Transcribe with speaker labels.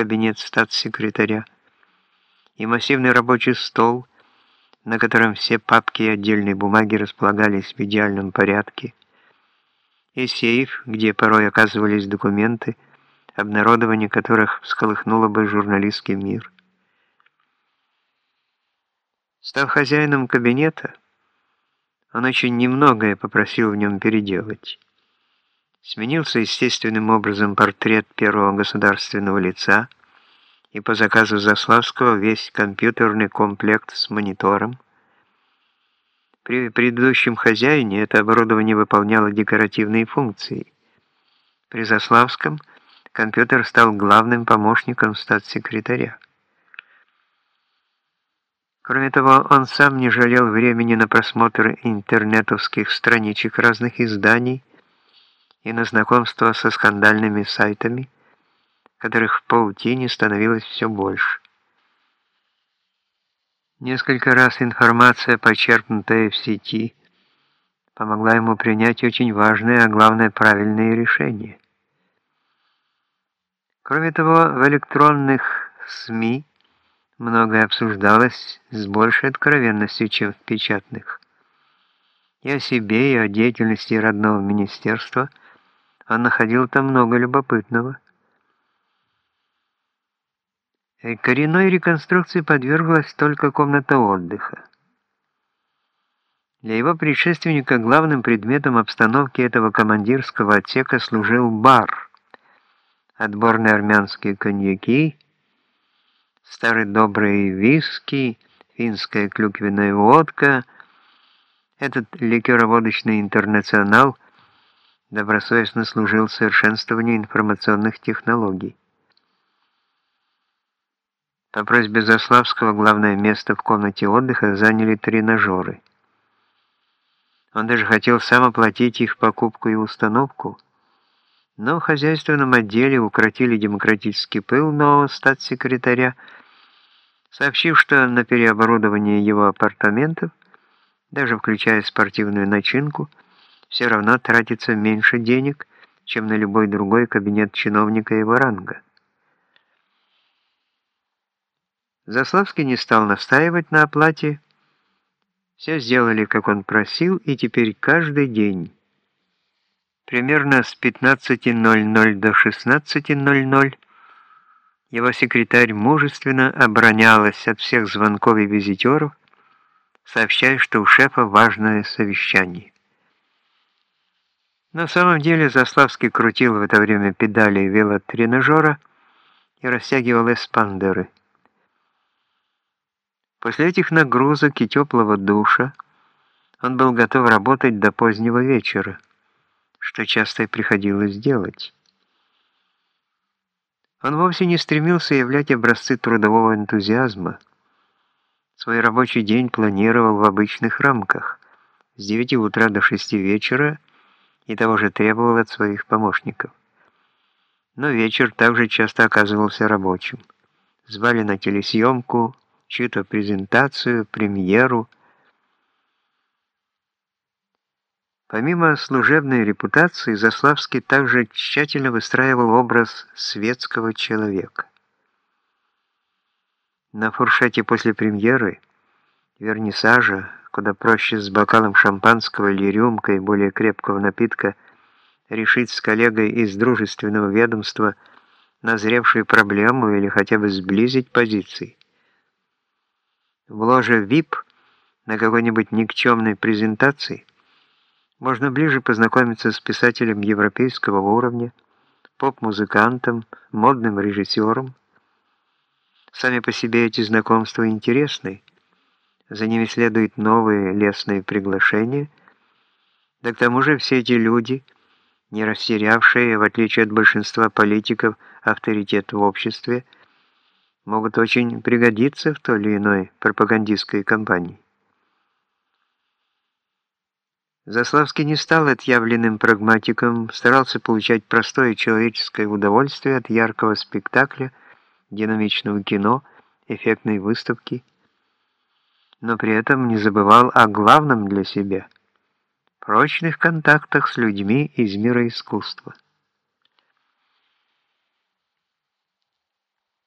Speaker 1: кабинет статс-секретаря, и массивный рабочий стол, на котором все папки и отдельные бумаги располагались в идеальном порядке, и сейф, где порой оказывались документы, обнародование которых всколыхнуло бы журналистский мир. Став хозяином кабинета, он очень немногое попросил в нем переделать. Сменился естественным образом портрет первого государственного лица и по заказу Заславского весь компьютерный комплект с монитором. При предыдущем хозяине это оборудование выполняло декоративные функции. При Заславском компьютер стал главным помощником статс-секретаря. Кроме того, он сам не жалел времени на просмотр интернетовских страничек разных изданий и на знакомство со скандальными сайтами, которых в паутине становилось все больше. Несколько раз информация, почерпнутая в сети, помогла ему принять очень важное, а главное правильное решение. Кроме того, в электронных СМИ многое обсуждалось с большей откровенностью, чем в печатных. И о себе, и о деятельности родного министерства он находил там много любопытного. И коренной реконструкции подверглась только комната отдыха. Для его предшественника главным предметом обстановки этого командирского отсека служил бар, отборные армянские коньяки, старый добрый виски, финская клюквенная водка, этот ликероводочный интернационал добросовестно служил совершенствованию информационных технологий. По просьбе Заславского главное место в комнате отдыха заняли тренажеры. Он даже хотел сам оплатить их покупку и установку, но в хозяйственном отделе укротили демократический пыл нового статс-секретаря, сообщив, что на переоборудование его апартаментов, даже включая спортивную начинку, все равно тратится меньше денег, чем на любой другой кабинет чиновника его ранга. Заславский не стал настаивать на оплате, все сделали, как он просил, и теперь каждый день, примерно с 15.00 до 16.00, его секретарь мужественно оборонялась от всех звонков и визитеров, сообщая, что у шефа важное совещание. На самом деле Заславский крутил в это время педали велотренажера и растягивал эспандеры. После этих нагрузок и теплого душа он был готов работать до позднего вечера, что часто и приходилось делать. Он вовсе не стремился являть образцы трудового энтузиазма. Свой рабочий день планировал в обычных рамках, с 9 утра до 6 вечера, и того же требовал от своих помощников. Но вечер также часто оказывался рабочим. Звали на телесъемку, чью-то презентацию, премьеру, Помимо служебной репутации, Заславский также тщательно выстраивал образ светского человека. На фуршете после премьеры, вернисажа, куда проще с бокалом шампанского или рюмкой более крепкого напитка решить с коллегой из дружественного ведомства назревшую проблему или хотя бы сблизить позиции. В ложе VIP на какой-нибудь никчемной презентации можно ближе познакомиться с писателем европейского уровня, поп-музыкантом, модным режиссером. Сами по себе эти знакомства интересны, за ними следуют новые лестные приглашения, да к тому же все эти люди, не растерявшие, в отличие от большинства политиков, авторитет в обществе, могут очень пригодиться в той или иной пропагандистской кампании. Заславский не стал отъявленным прагматиком, старался получать простое человеческое удовольствие от яркого спектакля, динамичного кино, эффектной выставки, но при этом не забывал о главном для себя – прочных контактах с людьми из мира искусства.